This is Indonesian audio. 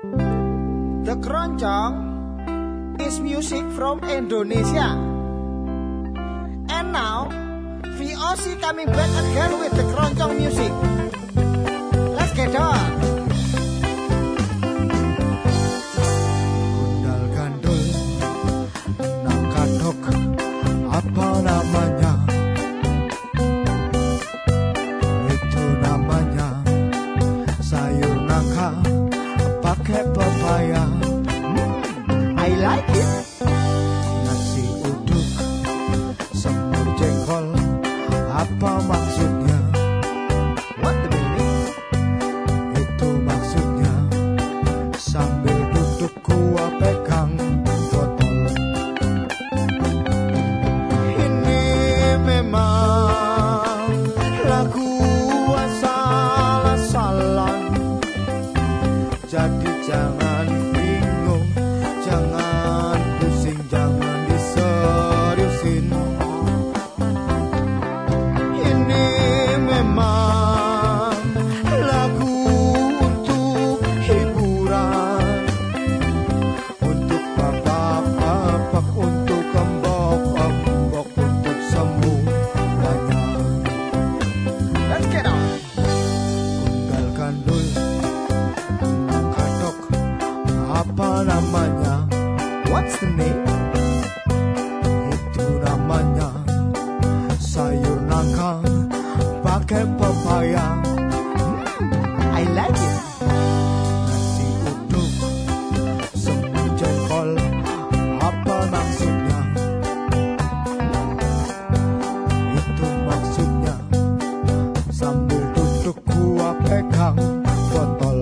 The Keroncong is music from Indonesia. And now, VOC coming back again with the Keroncong music. Let's get on. Gundal gandul Nakadok Apa like it. Nasi uduk Semur jengkol Apa maksudnya What the meaning? Itu maksudnya Sambil duduk gua pegang botol Ini memang lagu asal-asalan Jadi jangan namanya? What's the name? Itu namanya sayur nangka pakai pepaya. I like it. Nasi uduk, semur jengkol, apa maksudnya? Itu maksudnya sambil duduk gua pegang botol.